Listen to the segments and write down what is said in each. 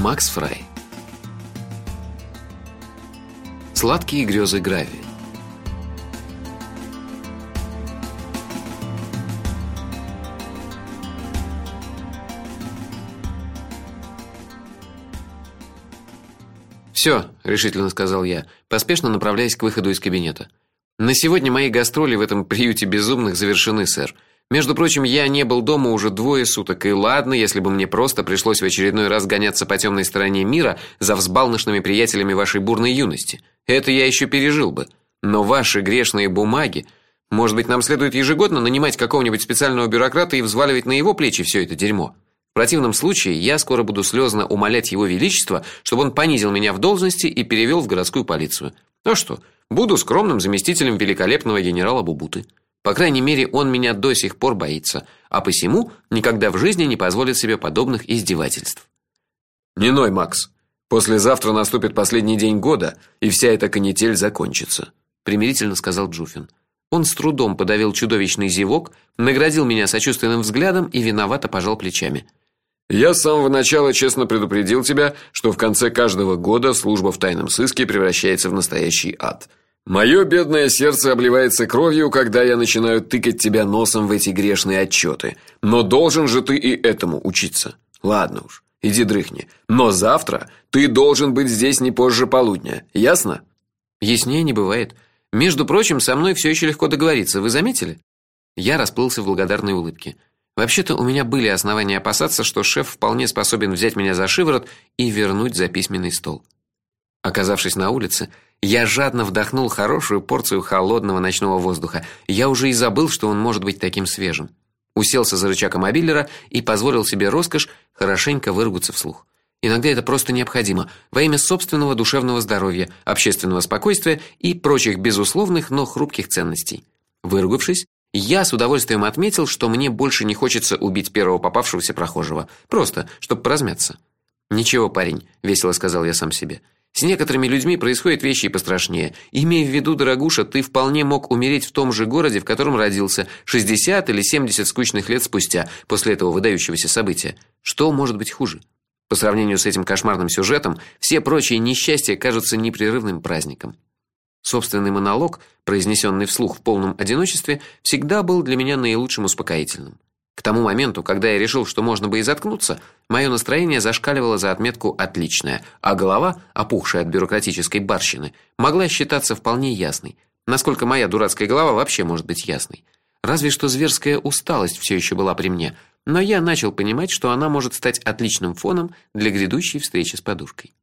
Макс Фрай. Сладкие грезы Грави. Все, решительно сказал я, поспешно направляясь к выходу из кабинета. На сегодня мои гастроли в этом приюте безумных завершены, сэр. Между прочим, я не был дома уже двое суток, и ладно, если бы мне просто пришлось в очередной раз гоняться по темной стороне мира за взбалмошными приятелями вашей бурной юности. Это я еще пережил бы. Но ваши грешные бумаги, может быть, нам следует ежегодно нанимать какого-нибудь специального бюрократа и взваливать на его плечи все это дерьмо. В противном случае я скоро буду слезно умолять его величество, чтобы он понизил меня в должности и перевел в городскую полицию. Ну что, буду скромным заместителем великолепного генерала Бубуты. По крайней мере, он меня до сих пор боится, а посему никогда в жизни не позволит себе подобных издевательств. Не ной, Макс. Послезавтра наступит последний день года, и вся эта канитель закончится, примирительно сказал Джуфин. Он с трудом подавил чудовищный зевок, наградил меня сочувственным взглядом и виновато пожал плечами. Я с самого начала честно предупредил тебя, что в конце каждого года служба в тайном сыске превращается в настоящий ад. Мое бедное сердце обливается кровью, когда я начинаю тыкать тебя носом в эти грешные отчеты. Но должен же ты и этому учиться. Ладно уж, иди дрыхни. Но завтра ты должен быть здесь не позже полудня. Ясно? Яснее не бывает. Между прочим, со мной все еще легко договориться. Вы заметили? Я расплылся в благодарной улыбке. Вообще-то у меня были основания опасаться, что шеф вполне способен взять меня за шиворот и вернуть за письменный стол. Оказавшись на улице, я жадно вдохнул хорошую порцию холодного ночного воздуха. Я уже и забыл, что он может быть таким свежим. Уселся за рычаг мобилера и позволил себе роскошь хорошенько выругаться вслух. Иногда это просто необходимо во имя собственного душевного здоровья, общественного спокойствия и прочих безусловных, но хрупких ценностей. Выругавшись, я с удовольствием отметил, что мне больше не хочется убить первого попавшегося прохожего, просто чтобы поразмяться. Ничего, парень, весело сказал я сам себе. С некоторыми людьми происходят вещи и пострашнее. Имея в виду, дорогуша, ты вполне мог умереть в том же городе, в котором родился, 60 или 70 скучных лет спустя после этого выдающегося события. Что может быть хуже? По сравнению с этим кошмарным сюжетом, все прочие несчастья кажутся непрерывным праздником. Собственный монолог, произнесенный вслух в полном одиночестве, всегда был для меня наилучшим успокоительным. К тому моменту, когда я решил, что можно бы и заткнуться, мое настроение зашкаливало за отметку отличное, а голова, опухшая от бюрократической барщины, могла считаться вполне ясной. Насколько моя дурацкая голова вообще может быть ясной? Разве что зверская усталость все еще была при мне, но я начал понимать, что она может стать отличным фоном для грядущей встречи с подушкой.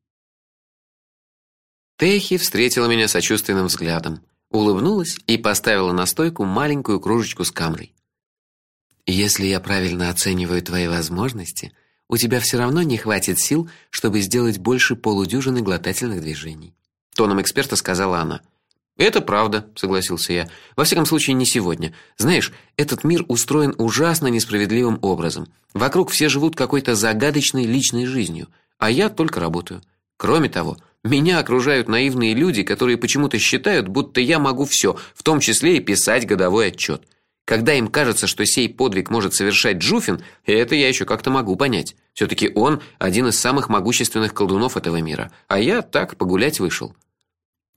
Техи встретила меня сочувственным взглядом, улыбнулась и поставила на стойку маленькую кружечку с камрой. Если я правильно оцениваю твои возможности, у тебя все равно не хватит сил, чтобы сделать больше полудюжины глотательных движений, тоном эксперта сказала она. Это правда, согласился я. Во всяком случае, не сегодня. Знаешь, этот мир устроен ужасно несправедливым образом. Вокруг все живут какой-то загадочной личной жизнью, а я только работаю. Кроме того, меня окружают наивные люди, которые почему-то считают, будто я могу все, в том числе и писать годовой отчет. Когда им кажется, что сей подвиг может совершать Джуфин, это я еще как-то могу понять. все таки он один из самых могущественных колдунов этого мира, а я так погулять вышел.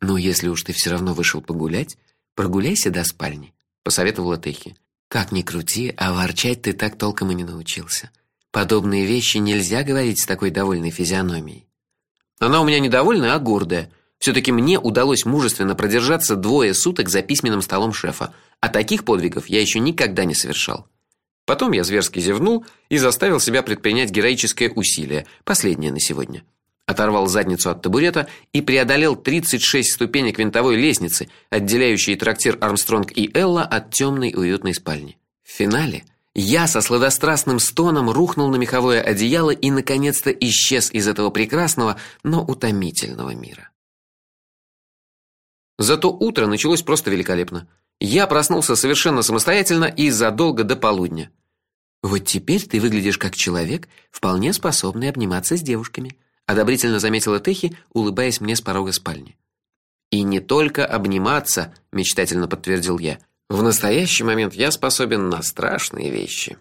Но если уж ты все равно вышел погулять, прогуляйся до спальни, посоветовала Техи. Как ни крути, а ворчать ты так толком и не научился. Подобные вещи нельзя говорить с такой довольной физиономией. Она у меня недовольная, а гордая. все таки мне удалось мужественно продержаться двое суток за письменным столом шефа, а таких подвигов я еще никогда не совершал. Потом я зверски зевнул и заставил себя предпринять героическое усилие, последнее на сегодня. Оторвал задницу от табурета и преодолел 36 ступенек винтовой лестницы, отделяющей трактир Армстронг и Элла от темной уютной спальни. В финале я со сладострастным стоном рухнул на меховое одеяло и наконец-то исчез из этого прекрасного, но утомительного мира. Зато утро началось просто великолепно. Я проснулся совершенно самостоятельно и задолго до полудня. Вот теперь ты выглядишь как человек, вполне способный обниматься с девушками, одобрительно заметила Техи, улыбаясь мне с порога спальни. И не только обниматься, мечтательно подтвердил я. В настоящий момент я способен на страшные вещи.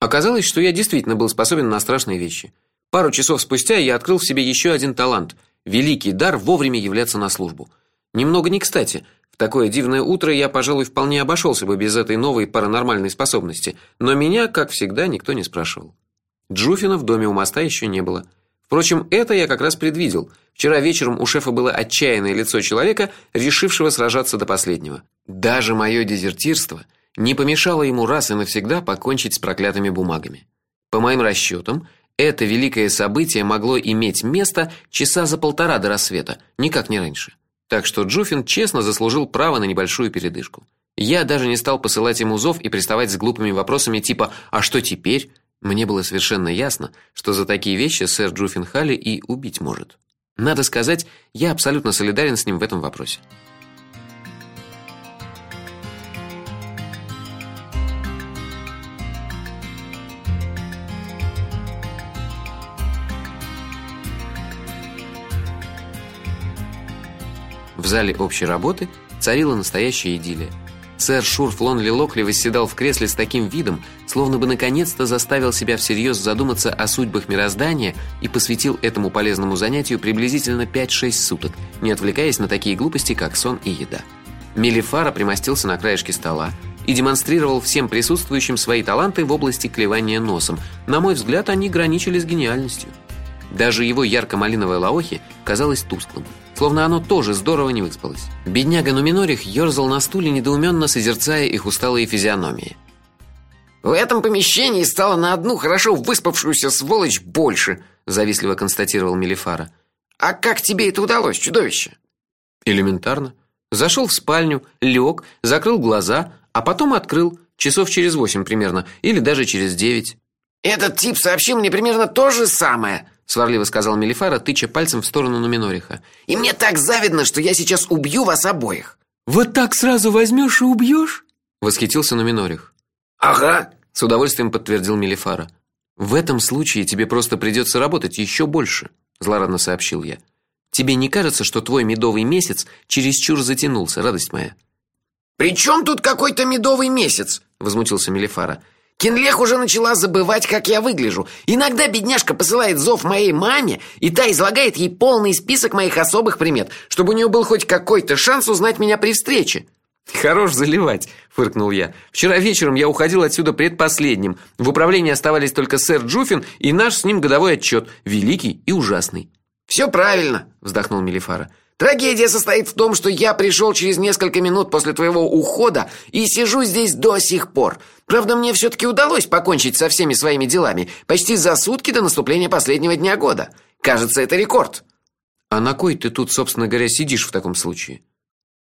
Оказалось, что я действительно был способен на страшные вещи. Пару часов спустя я открыл в себе еще один талант великий дар вовремя являться на службу. Немного не кстати. В такое дивное утро я, пожалуй, вполне обошелся бы без этой новой паранормальной способности, но меня, как всегда, никто не спрашивал. Джуфина в доме у моста еще не было. Впрочем, это я как раз предвидел. Вчера вечером у шефа было отчаянное лицо человека, решившего сражаться до последнего. Даже мое дезертирство не помешало ему раз и навсегда покончить с проклятыми бумагами. По моим расчетам, это великое событие могло иметь место часа за полтора до рассвета, никак не раньше. Так что Джуфин честно заслужил право на небольшую передышку. Я даже не стал посылать ему зов и приставать с глупыми вопросами типа: "А что теперь?" Мне было совершенно ясно, что за такие вещи сэр Джуфин Халли и убить может. Надо сказать, я абсолютно солидарен с ним в этом вопросе. Зале общей работы царила настоящая идиллия. Сэр Шурф Лонли Локли восседал в кресле с таким видом, словно бы наконец-то заставил себя всерьез задуматься о судьбах мироздания и посвятил этому полезному занятию приблизительно 5-6 суток, не отвлекаясь на такие глупости, как сон и еда. Мелифара примостился на краешке стола и демонстрировал всем присутствующим свои таланты в области клевания носом. На мой взгляд, они граничили с гениальностью. Даже его ярко-малиновое лаохи казалось тусклым словно оно тоже здорово не выспалось. Бедняга Нуминорих ерзал на стуле, недоуменно созерцая их усталые физиономии. В этом помещении стало на одну хорошо выспавшуюся сволочь больше, завистливо констатировал Мелифара. А как тебе это удалось, чудовище? Элементарно. Зашел в спальню, лег, закрыл глаза, а потом открыл часов через восемь примерно, или даже через девять. Этот тип сообщил мне примерно то же самое, сварливо сказал Мелифара, тыча пальцем в сторону Нуминориха. И мне так завидно, что я сейчас убью вас обоих. Вот так сразу возьмешь и убьешь? восхитился Нуминорих. Ага, с удовольствием подтвердил Мелифара. В этом случае тебе просто придется работать еще больше, злорадно сообщил я. Тебе не кажется, что твой медовый месяц чересчур затянулся, радость моя? При чем тут какой-то медовый месяц? возмутился Мелифара. Кинлех уже начала забывать, как я выгляжу. Иногда бедняжка посылает зов моей маме, и та излагает ей полный список моих особых примет, чтобы у нее был хоть какой-то шанс узнать меня при встрече. Хорош заливать, фыркнул я. Вчера вечером я уходил отсюда предпоследним. В управлении оставались только сэр Джуфин и наш с ним годовой отчет, великий и ужасный. «Все правильно, вздохнул Мелифара. Трагедия состоит в том, что я пришел через несколько минут после твоего ухода и сижу здесь до сих пор. Правда, мне все таки удалось покончить со всеми своими делами почти за сутки до наступления последнего дня года. Кажется, это рекорд. А на кой ты тут, собственно говоря, сидишь в таком случае?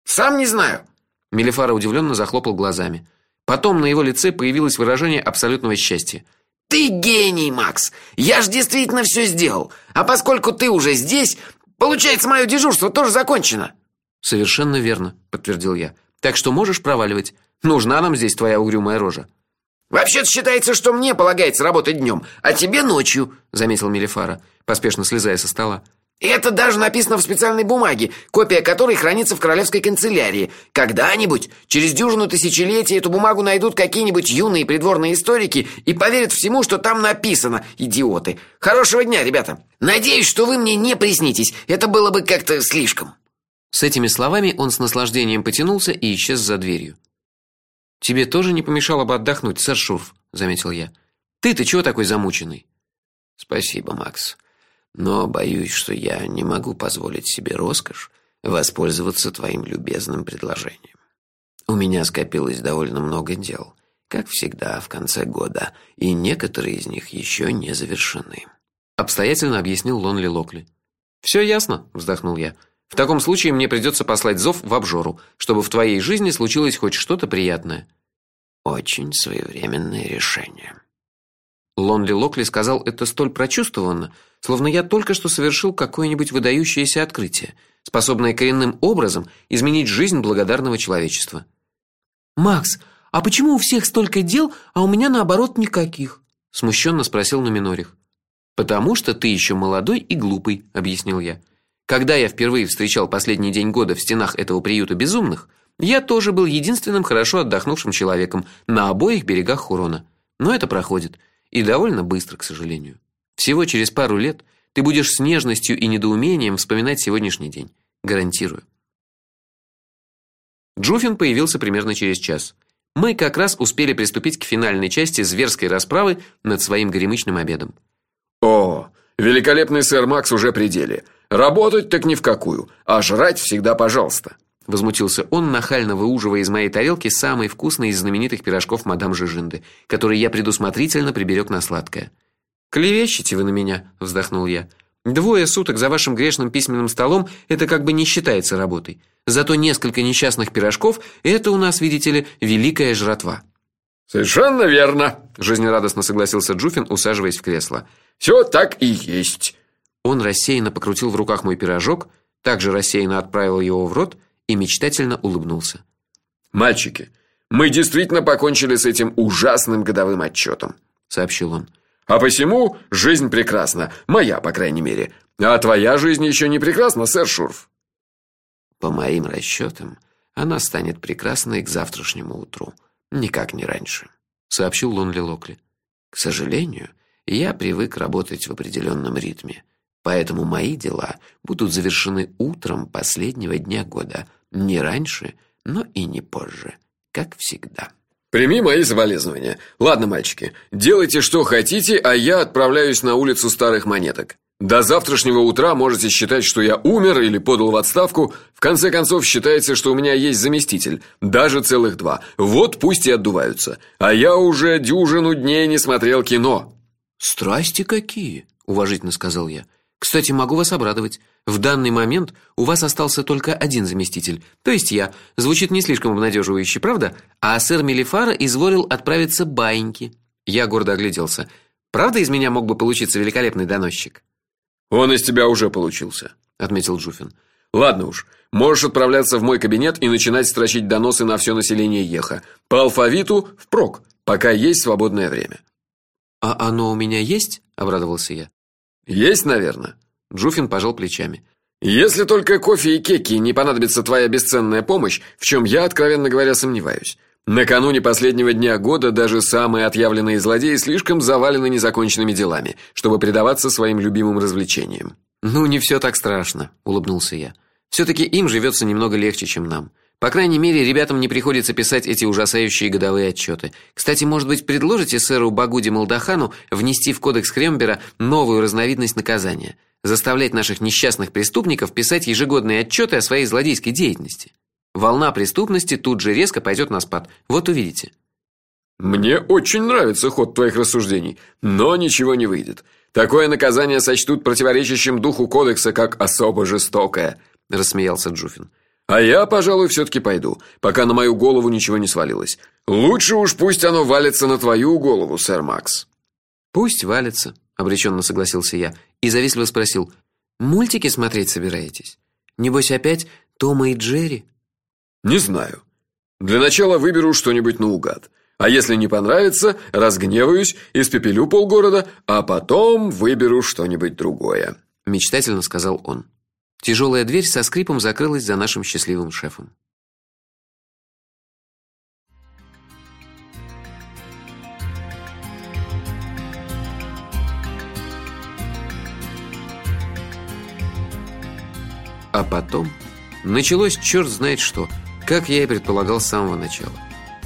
Сам не знаю. Мелифара удивленно захлопал глазами. Потом на его лице появилось выражение абсолютного счастья. Ты гений, Макс. Я ж действительно все сделал. А поскольку ты уже здесь, Получается, мое дежурство тоже закончено. Совершенно верно, подтвердил я. Так что можешь проваливать. Нужна нам здесь твоя угрюмая рожа. Вообще-то считается, что мне полагается работать днем, а тебе ночью, заметил Мелифара, поспешно слезая со стола. И это даже написано в специальной бумаге, копия которой хранится в королевской канцелярии. Когда-нибудь, через дюжину тысячелетий, эту бумагу найдут какие-нибудь юные придворные историки и поверят всему, что там написано, идиоты. Хорошего дня, ребята. Надеюсь, что вы мне не приснитесь. Это было бы как-то слишком. С этими словами он с наслаждением потянулся и исчез за дверью. Тебе тоже не помешало бы отдохнуть, сэр Шурф, заметил я. Ты-то чего такой замученный? Спасибо, Макс но боюсь, что я не могу позволить себе роскошь воспользоваться твоим любезным предложением. У меня скопилось довольно много дел, как всегда в конце года, и некоторые из них еще не завершены. Обстоятельно объяснил Лонли Локли. «Все ясно, вздохнул я. В таком случае мне придется послать зов в обжору, чтобы в твоей жизни случилось хоть что-то приятное. Очень своевременное решение. Лонли Локли сказал это столь прочувствованно, словно я только что совершил какое-нибудь выдающееся открытие, способное коренным образом изменить жизнь благодарного человечества. Макс, а почему у всех столько дел, а у меня наоборот никаких? смущенно спросил Нуминорих. Потому что ты еще молодой и глупый, объяснил я. Когда я впервые встречал последний день года в стенах этого приюта безумных, я тоже был единственным хорошо отдохнувшим человеком на обоих берегах Хурона. Но это проходит, и довольно быстро, к сожалению. Всего через пару лет ты будешь с нежностью и недоумением вспоминать сегодняшний день, гарантирую. Джуфин появился примерно через час. Мы как раз успели приступить к финальной части зверской расправы над своим горемычным обедом. О, великолепный сэр Макс уже при деле. Работать так ни в какую, а жрать всегда, пожалуйста. Возмутился он, нахально выуживая из моей тарелки самый вкусный из знаменитых пирожков мадам Жижинды, который я предусмотрительно приберег на сладкое. Клевещете вы на меня, вздохнул я. Двое суток за вашим грешным письменным столом это как бы не считается работой. Зато несколько несчастных пирожков это у нас, видите ли, великая жратва. Совершенно верно, жизнерадостно согласился Джуфин, усаживаясь в кресло. Все так и есть. Он рассеянно покрутил в руках мой пирожок, также рассеянно отправил его в рот и мечтательно улыбнулся. Мальчики, мы действительно покончили с этим ужасным годовым отчетом», — сообщил он. А посему жизнь прекрасна, моя, по крайней мере. А твоя жизнь еще не прекрасна, сэр Шурф. По моим расчетам, она станет прекрасной к завтрашнему утру, никак не раньше, сообщил Лонли Локли. К сожалению, я привык работать в определенном ритме, поэтому мои дела будут завершены утром последнего дня года, не раньше, но и не позже, как всегда. Прими мои соболезнования. Ладно, мальчики, делайте что хотите, а я отправляюсь на улицу старых монеток. До завтрашнего утра можете считать, что я умер или подал в отставку. В конце концов, считается, что у меня есть заместитель, даже целых два. Вот пусть и отдуваются. А я уже дюжину дней не смотрел кино. Страсти какие, уважительно сказал я. Кстати, могу вас обрадовать. В данный момент у вас остался только один заместитель, то есть я. Звучит не слишком обнадеживающе, правда? А сэр Мелифара изволил отправиться баиньки. Я гордо огляделся. Правда, из меня мог бы получиться великолепный доносчик? Он из тебя уже получился, отметил Джуфин. Ладно уж, можешь отправляться в мой кабинет и начинать строчить доносы на все население Еха. По алфавиту впрок, пока есть свободное время. А оно у меня есть? обрадовался я. Есть, наверное. Джуфин пожал плечами. Если только кофе и кеки не понадобится твоя бесценная помощь, в чем я, откровенно говоря, сомневаюсь. Накануне последнего дня года даже самые отъявленные злодеи слишком завалены незаконченными делами, чтобы предаваться своим любимым развлечениям. Ну, не все так страшно, улыбнулся я. все таки им живется немного легче, чем нам. По крайней мере, ребятам не приходится писать эти ужасающие годовые отчеты. Кстати, может быть, предложите сэру Багуди Молдахану внести в кодекс Крембера новую разновидность наказания заставлять наших несчастных преступников писать ежегодные отчеты о своей злодейской деятельности. Волна преступности тут же резко пойдет на спад. Вот увидите. Мне очень нравится ход твоих рассуждений, но ничего не выйдет. Такое наказание сочтут противоречащим духу кодекса как особо жестокое, рассмеялся Джуфин. А я, пожалуй, все таки пойду, пока на мою голову ничего не свалилось. Лучше уж пусть оно валится на твою голову, сэр Макс. Пусть валится, обреченно согласился я и завистливо спросил: "Мультики смотреть собираетесь? Небось опять Тома и Джерри?" Не знаю. Для начала выберу что-нибудь наугад. А если не понравится, разгневаюсь, испепелю полгорода, а потом выберу что-нибудь другое, мечтательно сказал он. Тяжелая дверь со скрипом закрылась за нашим счастливым шефом. А потом началось черт знает что, как я и предполагал с самого начала.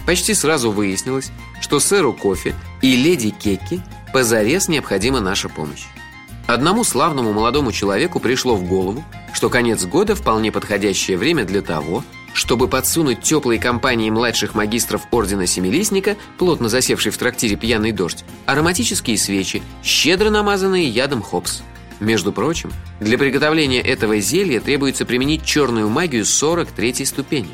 Почти сразу выяснилось, что сэру Кофе и леди Кекки позарез необходима наша помощь. Одному славному молодому человеку пришло в голову, что конец года вполне подходящее время для того, чтобы подсунуть теплой компании младших магистров ордена Семилистника, плотно засевшей в трактире пьяный дождь, ароматические свечи, щедро намазанные ядом хопс. Между прочим, для приготовления этого зелья требуется применить черную магию 43 ступени.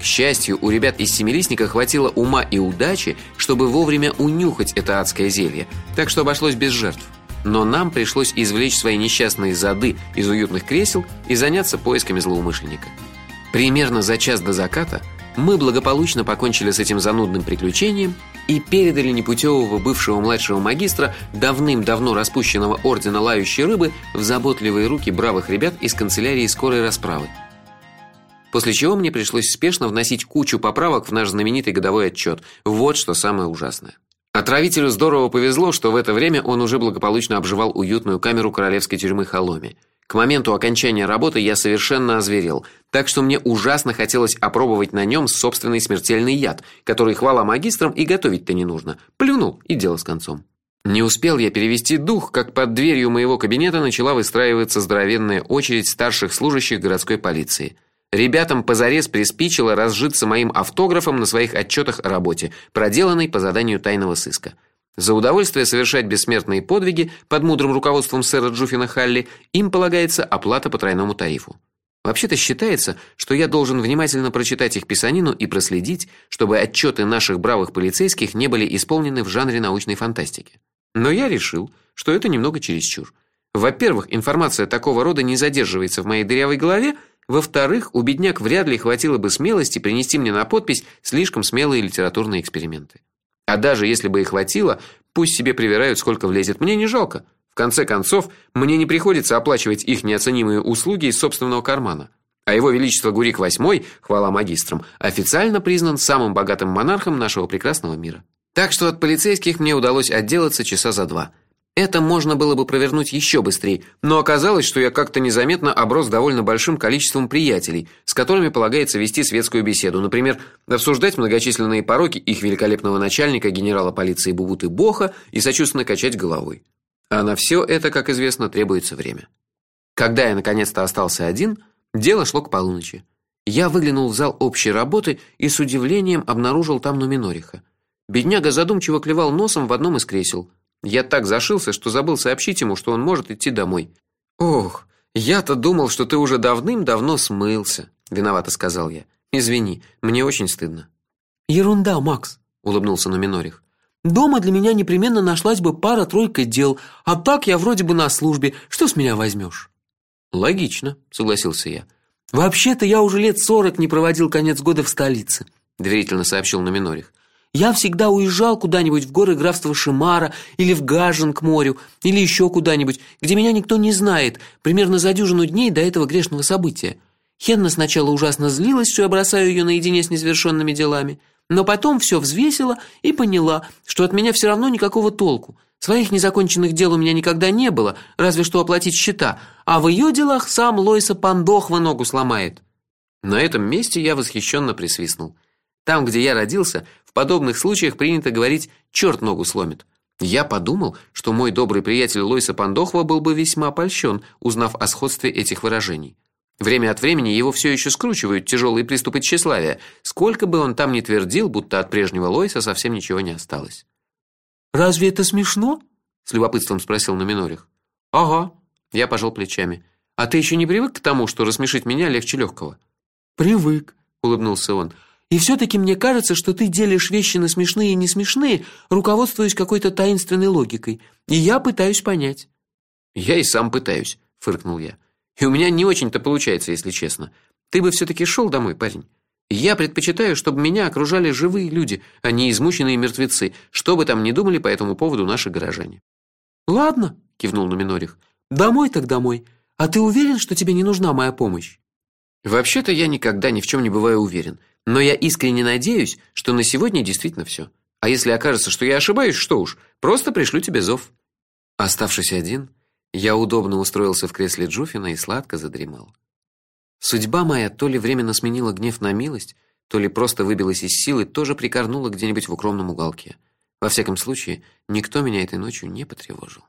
К счастью, у ребят из Семилистника хватило ума и удачи, чтобы вовремя унюхать это адское зелье, так что обошлось без жертв но нам пришлось извлечь свои несчастные зады из уютных кресел и заняться поисками злоумышленника. Примерно за час до заката мы благополучно покончили с этим занудным приключением и передали непутевого бывшего младшего магистра давным-давно распущенного ордена лающей рыбы в заботливые руки бравых ребят из канцелярии скорой расправы. После чего мне пришлось спешно вносить кучу поправок в наш знаменитый годовой отчет. Вот что самое ужасное. Отравителю здорово повезло, что в это время он уже благополучно обживал уютную камеру королевской тюрьмы Холоми. К моменту окончания работы я совершенно озверел, так что мне ужасно хотелось опробовать на нем собственный смертельный яд, который хвала магистрам и готовить-то не нужно. Плюнул и дело с концом. Не успел я перевести дух, как под дверью моего кабинета начала выстраиваться здоровенная очередь старших служащих городской полиции. Ребятам позарез приспичило разжиться моим автографом на своих отчетах о работе, проделанной по заданию тайного сыска. За удовольствие совершать бессмертные подвиги под мудрым руководством сэра Джуфина Халли им полагается оплата по тройному тарифу. Вообще-то считается, что я должен внимательно прочитать их писанину и проследить, чтобы отчеты наших бравых полицейских не были исполнены в жанре научной фантастики. Но я решил, что это немного чересчур. Во-первых, информация такого рода не задерживается в моей дырявой голове, во-вторых, у бедняк вряд ли хватило бы смелости принести мне на подпись слишком смелые литературные эксперименты. А даже если бы и хватило, пусть себе привирают сколько влезет, мне не жалко. В конце концов, мне не приходится оплачивать их неоценимые услуги из собственного кармана. А его величество Гурик VIII, хвала магистрам, официально признан самым богатым монархом нашего прекрасного мира. Так что от полицейских мне удалось отделаться часа за два. Это можно было бы провернуть еще быстрее, но оказалось, что я как-то незаметно оброс довольно большим количеством приятелей, с которыми полагается вести светскую беседу, например, обсуждать многочисленные пороки их великолепного начальника генерала полиции Бубуты Боха и сочувственно качать головой. А на все это, как известно, требуется время. Когда я наконец-то остался один, дело шло к полуночи. Я выглянул в зал общей работы и с удивлением обнаружил там Нуминориха. Бедняга задумчиво клевал носом в одном из кресел. Я так зашился, что забыл сообщить ему, что он может идти домой. Ох, я-то думал, что ты уже давным-давно смылся, виновато сказал я. Извини, мне очень стыдно. Ерунда, Макс, улыбнулся Номинорих. Дома для меня непременно нашлась бы пара-тройка дел, а так я вроде бы на службе. Что с меня возьмешь? Логично, согласился я. Вообще-то я уже лет сорок не проводил конец года в столице, доверительно сообщил Номинорих. Я всегда уезжал куда-нибудь в горы графства Шимара или в Гажен к морю, или еще куда-нибудь, где меня никто не знает, примерно за дюжину дней до этого грешного события. Хенна сначала ужасно злилась, что я бросаю ее наедине с несовершенными делами, но потом все взвесила и поняла, что от меня все равно никакого толку. Своих незаконченных дел у меня никогда не было, разве что оплатить счета, а в ее делах сам Лойса Пандохва ногу сломает. На этом месте я восхищенно присвистнул. Там, где я родился, в подобных случаях принято говорить «черт ногу сломит». Я подумал, что мой добрый приятель Лойса Пандохва был бы весьма польщен, узнав о сходстве этих выражений. Время от времени его все еще скручивают тяжелые приступы тщеславия, сколько бы он там ни твердил, будто от прежнего Лойса совсем ничего не осталось. Разве это смешно? с любопытством спросил Номинорих. Ага, я пожал плечами. А ты еще не привык к тому, что рассмешить меня легче легкого?» Привык, улыбнулся он. И все таки мне кажется, что ты делишь вещи на смешные и не смешные, руководствуясь какой-то таинственной логикой. И я пытаюсь понять. Я и сам пытаюсь, фыркнул я. И у меня не очень-то получается, если честно. Ты бы все таки шел домой, парень. Я предпочитаю, чтобы меня окружали живые люди, а не измученные мертвецы, что бы там ни думали по этому поводу наши горожане. Ладно, кивнул Номинорих. Домой так домой. А ты уверен, что тебе не нужна моя помощь? Вообще-то я никогда ни в чем не бываю уверен. Но я искренне надеюсь, что на сегодня действительно все. А если окажется, что я ошибаюсь, что уж, просто пришлю тебе зов. Оставшись один, я удобно устроился в кресле Джуфина и сладко задремал. Судьба моя то ли временно сменила гнев на милость, то ли просто выбилась из сил и тоже прикорнула где-нибудь в укромном уголке. Во всяком случае, никто меня этой ночью не потревожил.